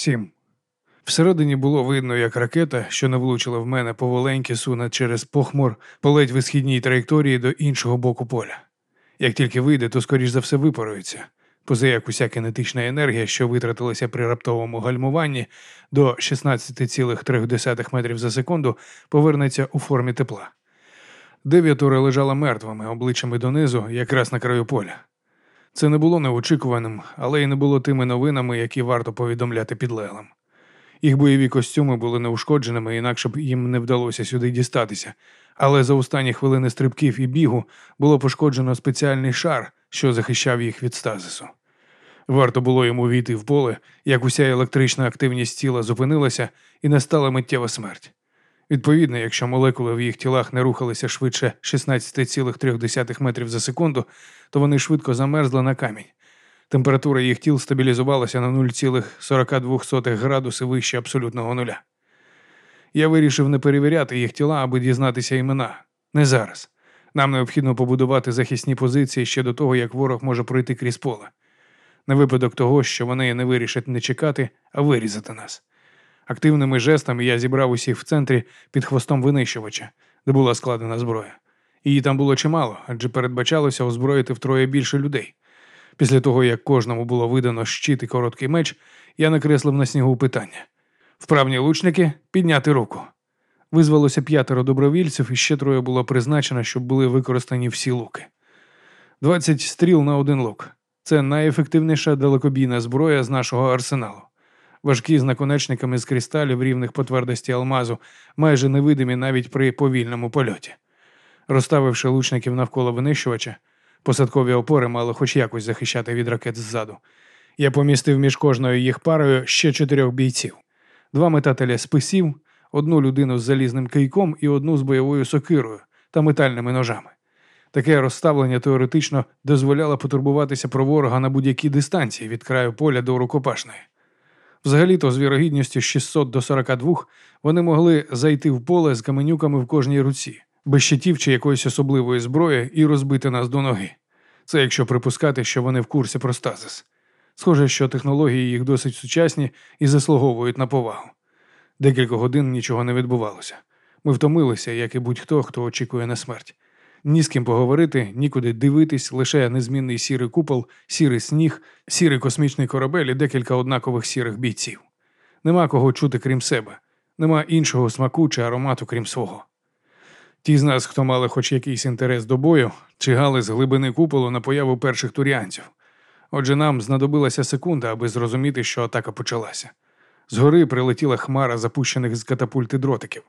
Сім. Всередині було видно, як ракета, що не влучила в мене поволеньки, суне через похмур по ледь висхідній траєкторії до іншого боку поля. Як тільки вийде, то скоріш за все випарується, поза як уся кинетична енергія, що витратилася при раптовому гальмуванні до 16,3 метрів за секунду, повернеться у формі тепла. Дев'ятура лежала мертвими, обличчями донизу, якраз на краю поля. Це не було неочікуваним, але й не було тими новинами, які варто повідомляти підлеглим. Їх бойові костюми були неушкодженими, інакше б їм не вдалося сюди дістатися. Але за останні хвилини стрибків і бігу було пошкоджено спеціальний шар, що захищав їх від стазису. Варто було йому війти в поле, як уся електрична активність тіла зупинилася і настала миттєва смерть. Відповідно, якщо молекули в їх тілах не рухалися швидше 16,3 метрів за секунду, то вони швидко замерзли на камінь. Температура їх тіл стабілізувалася на 0,42 градуси вище абсолютного нуля. Я вирішив не перевіряти їх тіла, аби дізнатися імена. Не зараз. Нам необхідно побудувати захисні позиції ще до того, як ворог може пройти крізь поле. На випадок того, що вони не вирішать не чекати, а вирізати нас. Активними жестами я зібрав усіх в центрі під хвостом винищувача, де була складена зброя. Її там було чимало, адже передбачалося озброїти втроє більше людей. Після того, як кожному було видано щит і короткий меч, я накреслив на снігу питання. Вправні лучники підняти руку. Визвалося п'ятеро добровільців, і ще троє було призначено, щоб були використані всі луки. Двадцять стріл на один лук. Це найефективніша далекобійна зброя з нашого арсеналу. Важкі з наконечниками з кристалів рівних по твердості алмазу, майже невидимі навіть при повільному польоті. Розставивши лучників навколо винищувача, посадкові опори мали хоч якось захищати від ракет ззаду. Я помістив між кожною їх парою ще чотирьох бійців, два метателя списів, одну людину з залізним кийком і одну з бойовою сокирою та метальними ножами. Таке розставлення теоретично дозволяло потурбуватися про ворога на будь-якій дистанції від краю поля до рукопашної. Взагалі-то з вірогідністю 600 до 42 вони могли зайти в поле з каменюками в кожній руці, без щитів чи якоїсь особливої зброї і розбити нас до ноги. Це якщо припускати, що вони в курсі про стазис. Схоже, що технології їх досить сучасні і заслуговують на повагу. Декілька годин нічого не відбувалося. Ми втомилися, як і будь-хто, хто очікує на смерть. Ні з ким поговорити, нікуди дивитись, лише незмінний сірий купол, сірий сніг, сірий космічний корабель і декілька однакових сірих бійців. Нема кого чути крім себе, нема іншого смаку чи аромату, крім свого. Ті з нас, хто мали хоч якийсь інтерес до бою, чигали з глибини куполу на появу перших туріанців. Отже, нам знадобилася секунда, аби зрозуміти, що атака почалася. Згори прилетіла хмара запущених з катапульти дротиків.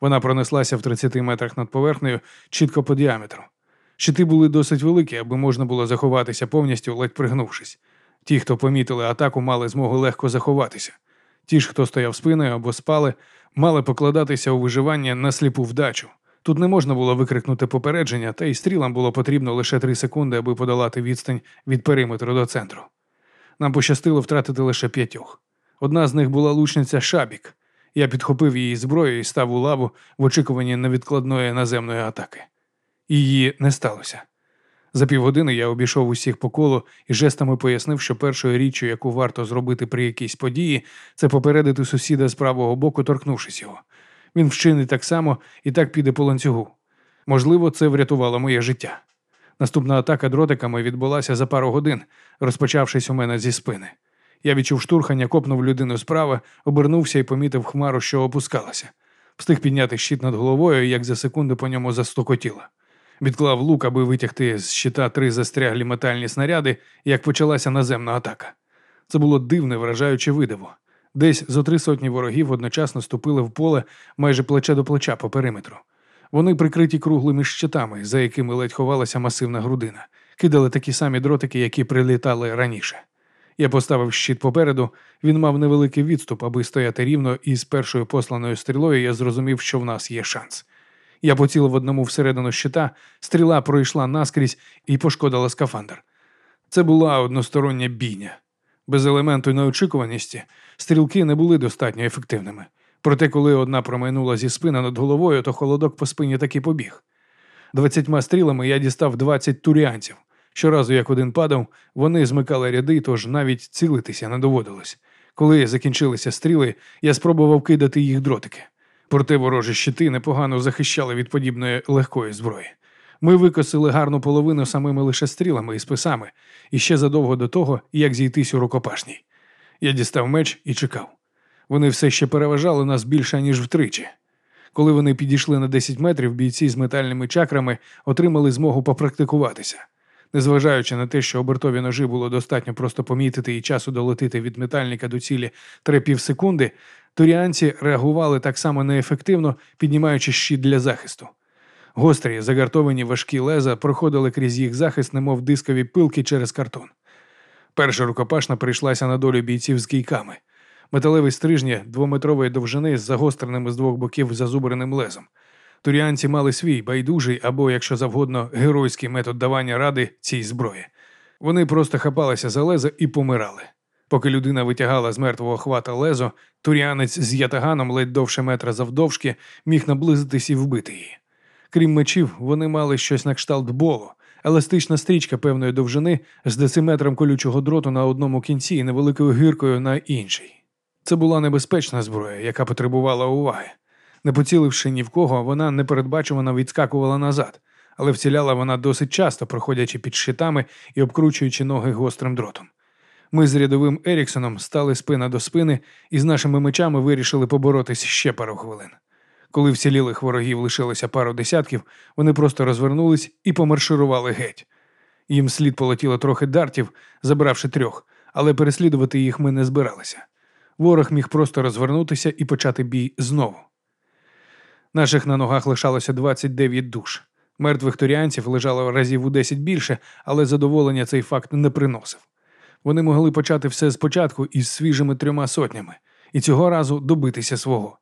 Вона пронеслася в 30 метрах над поверхнею чітко по діаметру. Щити були досить великі, аби можна було заховатися повністю, ледь пригнувшись. Ті, хто помітили атаку, мали змогу легко заховатися. Ті ж, хто стояв спиною або спали, мали покладатися у виживання на сліпу вдачу. Тут не можна було викрикнути попередження, та й стрілам було потрібно лише три секунди, аби подолати відстань від периметру до центру. Нам пощастило втратити лише п'ятьох. Одна з них була лучниця Шабік. Я підхопив її зброю і став у лаву в очікуванні невідкладної наземної атаки. Її не сталося. За півгодини я обійшов усіх по колу і жестами пояснив, що першою річчю, яку варто зробити при якійсь події, це попередити сусіда з правого боку, торкнувшись його. Він вчинить так само і так піде по ланцюгу. Можливо, це врятувало моє життя. Наступна атака дротиками відбулася за пару годин, розпочавшись у мене зі спини. Я відчув штурхання, копнув людину справа, обернувся і помітив хмару, що опускалася. Встиг підняти щит над головою, як за секунду по ньому застукотіло. Відклав лук, аби витягти з щита три застряглі метальні снаряди, як почалася наземна атака. Це було дивне, вражаюче видиво. Десь зо три сотні ворогів одночасно ступили в поле майже плече до плеча по периметру. Вони прикриті круглими щитами, за якими ледь ховалася масивна грудина, кидали такі самі дротики, які прилітали раніше. Я поставив щит попереду, він мав невеликий відступ, аби стояти рівно, і з першою посланою стрілою я зрозумів, що в нас є шанс. Я поцілив одному всередину щита, стріла пройшла наскрізь і пошкодила скафандр. Це була одностороння бійня. Без елементу неочікуваності стрілки не були достатньо ефективними. Проте, коли одна промайнула зі спина над головою, то холодок по спині таки побіг. Двадцятьма стрілами я дістав двадцять туріанців. Щоразу, як один падав, вони змикали ряди, тож навіть цілитися не доводилось. Коли закінчилися стріли, я спробував кидати їх дротики. Проте ворожі щити непогано захищали від подібної легкої зброї. Ми викосили гарну половину самими лише стрілами і списами, і ще задовго до того, як зійтись у рукопашній. Я дістав меч і чекав. Вони все ще переважали нас більше, ніж втричі. Коли вони підійшли на 10 метрів, бійці з метальними чакрами отримали змогу попрактикуватися. Незважаючи на те, що обертові ножі було достатньо просто помітити і часу долетити від метальника до цілі 3 секунди, туріанці реагували так само неефективно, піднімаючи щит для захисту. Гострі, загартовані важкі леза проходили крізь їх захист, немов дискові пилки через картон. Перша рукопашна прийшлася на долю бійців з кійками. Металеві стрижні двометрової довжини з загостреним з двох боків зазубреним лезом. Туріанці мали свій байдужий або, якщо завгодно, геройський метод давання ради цій зброї. Вони просто хапалися за лезо і помирали. Поки людина витягала з мертвого хвата лезо, туріанець з ятаганом ледь довше метра завдовжки міг наблизитись і вбити її. Крім мечів, вони мали щось на кшталт болу, еластична стрічка певної довжини з дециметром колючого дроту на одному кінці і невеликою гіркою на іншій. Це була небезпечна зброя, яка потребувала уваги. Не поціливши ні в кого, вона непередбачувано відскакувала назад, але вціляла вона досить часто, проходячи під щитами і обкручуючи ноги гострим дротом. Ми з рядовим Еріксоном стали спина до спини і з нашими мечами вирішили поборотись ще пару хвилин. Коли вцілілих ворогів лишилося пару десятків, вони просто розвернулись і помарширували геть. Їм слід полетіло трохи дартів, забравши трьох, але переслідувати їх ми не збиралися. Ворог міг просто розвернутися і почати бій знову. Наших на ногах лишалося 29 душ. Мертвих торіанців лежало разів у 10 більше, але задоволення цей факт не приносив. Вони могли почати все спочатку із свіжими трьома сотнями, і цього разу добитися свого.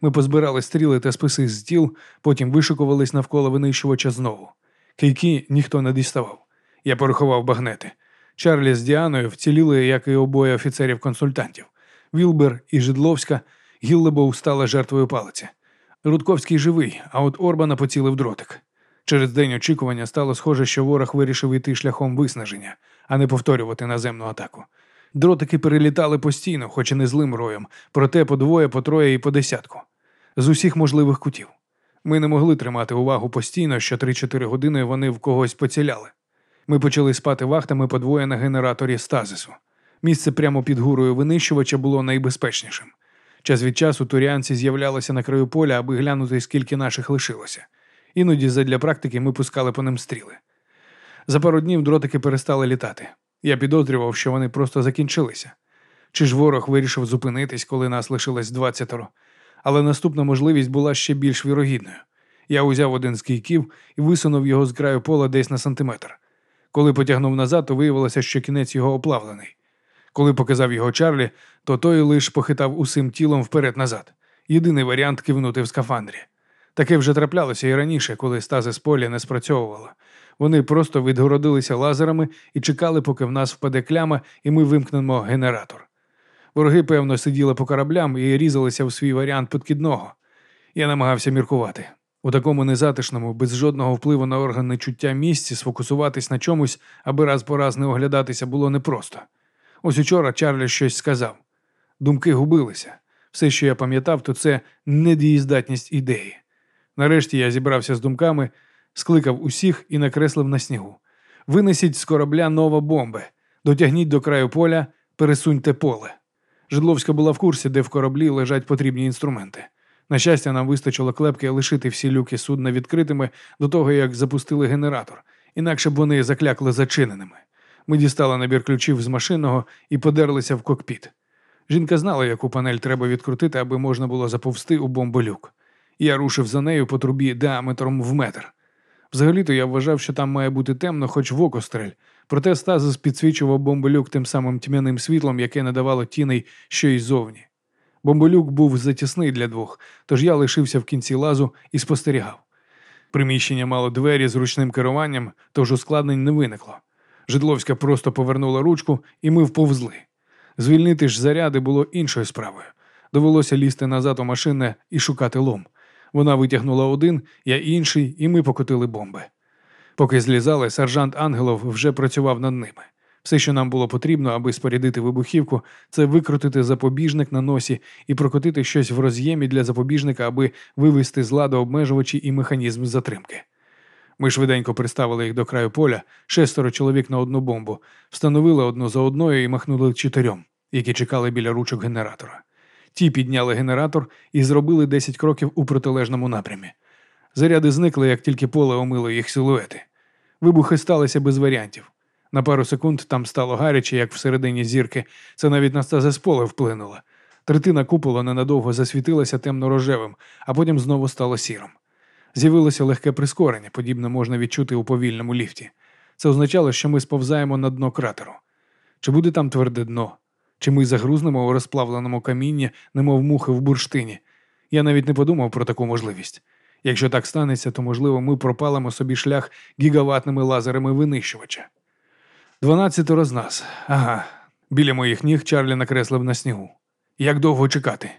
Ми позбирали стріли та списи з тіл, потім вишикувались навколо винищувача знову. Кийки ніхто не діставав. Я порахував багнети. Чарлі з Діаною вціліли, як і обоє офіцерів-консультантів. Вілбер і Жидловська, Гіллебоу стала жертвою палиці. Рудковський живий, а от Орбана поцілив дротик. Через день очікування стало схоже, що ворог вирішив йти шляхом виснаження, а не повторювати наземну атаку. Дротики перелітали постійно, хоч і не злим роєм, проте по двоє, по троє і по десятку. З усіх можливих кутів. Ми не могли тримати увагу постійно, що 3-4 години вони в когось поціляли. Ми почали спати вахтами по двоє на генераторі стазису. Місце прямо під гурою винищувача було найбезпечнішим. Час від часу туріанці з'являлися на краю поля, аби глянути, скільки наших лишилося. Іноді задля практики ми пускали по ним стріли. За пару днів дротики перестали літати. Я підозрював, що вони просто закінчилися. Чи ж ворог вирішив зупинитись, коли нас лишилось двадцятеро? Але наступна можливість була ще більш вірогідною. Я узяв один з кійків і висунув його з краю пола десь на сантиметр. Коли потягнув назад, то виявилося, що кінець його оплавлений. Коли показав його Чарлі, то той лише похитав усім тілом вперед-назад. Єдиний варіант кивнути в скафандрі. Таке вже траплялося і раніше, коли стази з поля не спрацьовувала. Вони просто відгородилися лазерами і чекали, поки в нас впаде кляма, і ми вимкнемо генератор. Вороги, певно, сиділи по кораблям і різалися в свій варіант підкидного. Я намагався міркувати. У такому незатишному, без жодного впливу на органи чуття місці сфокусуватись на чомусь, аби раз по раз не оглядатися, було непросто. Ось учора Чарлі щось сказав. Думки губилися. Все, що я пам'ятав, то це недієздатність ідеї. Нарешті я зібрався з думками, скликав усіх і накреслив на снігу. Винесіть з корабля нова бомби, дотягніть до краю поля, пересуньте поле. Жидловська була в курсі, де в кораблі лежать потрібні інструменти. На щастя, нам вистачило клепки лишити всі люки судна відкритими до того, як запустили генератор, інакше б вони заклякли зачиненими. Ми дістали набір ключів з машинного і подерлися в кокпіт. Жінка знала, яку панель треба відкрутити, аби можна було заповзти у бомболюк. Я рушив за нею по трубі діаметром в метр. Взагалі-то я вважав, що там має бути темно, хоч в око стрель. Проте стазис підсвічував бомболюк тим самим тьмяним світлом, яке надавало тіней що й зовні. Бомболюк був затісний для двох, тож я лишився в кінці лазу і спостерігав. Приміщення мало двері з ручним керуванням, тож ускладнень не виникло. Жидловська просто повернула ручку, і ми вповзли. Звільнити ж заряди було іншою справою. Довелося лізти назад у машине і шукати лом. Вона витягнула один, я інший, і ми покотили бомби. Поки злізали, сержант Ангелов вже працював над ними. Все, що нам було потрібно, аби спорядити вибухівку, це викрутити запобіжник на носі і прокотити щось в роз'ємі для запобіжника, аби вивести з ладу обмежувачі і механізм затримки. Ми швиденько приставили їх до краю поля, шестеро чоловік на одну бомбу, встановили одну за одною і махнули чотирьом, які чекали біля ручок генератора. Ті підняли генератор і зробили 10 кроків у протилежному напрямі. Заряди зникли, як тільки поле омило їх силуети. Вибухи сталися без варіантів. На пару секунд там стало гаряче, як всередині зірки. Це навіть на стазис поле вплинуло. Третина купола ненадовго засвітилася темно-рожевим, а потім знову стало сірим. З'явилося легке прискорення, подібне можна відчути у повільному ліфті. Це означало, що ми сповзаємо на дно кратеру. Чи буде там тверде дно? Чи ми загрузнемо у розплавленому камінні, немов мухи в бурштині? Я навіть не подумав про таку можливість. Якщо так станеться, то, можливо, ми пропалимо собі шлях гігаватними лазерами винищувача. Дванадцятеро з нас. Ага. Біля моїх ніг Чарлі накреслив на снігу. Як довго чекати?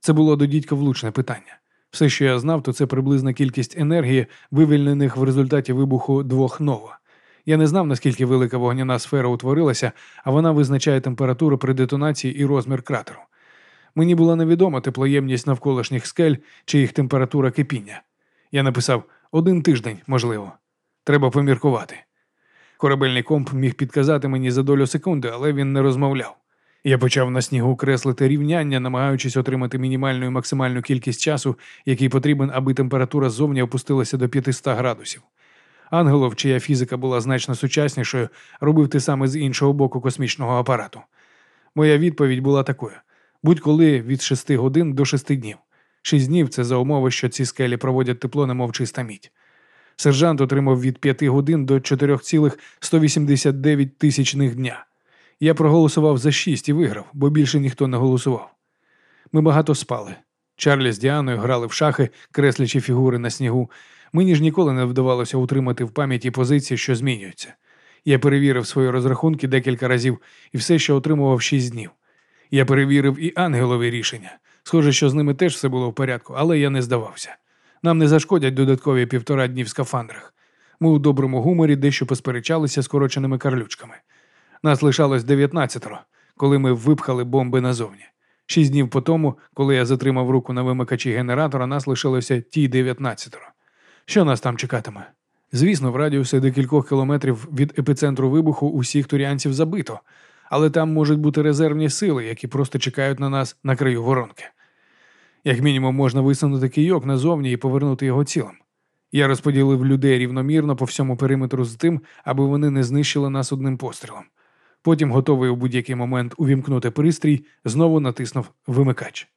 Це було до дідька влучне питання. Все, що я знав, то це приблизна кількість енергії, вивільнених в результаті вибуху двох нова. Я не знав, наскільки велика вогняна сфера утворилася, а вона визначає температуру при детонації і розмір кратеру. Мені була невідома теплоємність навколишніх скель чи їх температура кипіння. Я написав один тиждень, можливо. Треба поміркувати. Корабельний комп міг підказати мені за долю секунди, але він не розмовляв. Я почав на снігу креслити рівняння, намагаючись отримати мінімальну і максимальну кількість часу, який потрібен, аби температура ззовні опустилася до 500 градусів. Ангелов, чия фізика була значно сучаснішою, робив те саме з іншого боку космічного апарату. Моя відповідь була такою: будь-коли від 6 годин до 6 днів. 6 днів це за умови, що ці скелі проводять тепло, немов чиста мідь. Сержант отримав від 5 годин до 4,189 тисячних дня. Я проголосував за 6 і виграв, бо більше ніхто не голосував. Ми багато спали. Чарлі з Діаною грали в шахи, креслячи фігури на снігу. Мені ж ніколи не вдавалося утримати в пам'яті позиції, що змінюються. Я перевірив свої розрахунки декілька разів і все, що отримував 6 днів. Я перевірив і ангелові рішення. Схоже, що з ними теж все було в порядку, але я не здавався. Нам не зашкодять додаткові півтора дні в скафандрах. Ми у доброму гуморі дещо посперечалися скороченими карлючками. Нас лишалось дев'ятнадцятеро, коли ми випхали бомби назовні. Шість днів по тому, коли я затримав руку на вимикачі генератора, нас лишилося ті дев'ятнадцятеро. Що нас там чекатиме? Звісно, в радіусі декількох кілометрів від епіцентру вибуху усіх туріанців забито, але там можуть бути резервні сили, які просто чекають на нас на краю воронки. Як мінімум, можна висунути кийок назовні і повернути його цілим. Я розподілив людей рівномірно по всьому периметру з тим, аби вони не знищили нас одним пострілом. Потім, готовий у будь-який момент увімкнути пристрій, знову натиснув вимикач.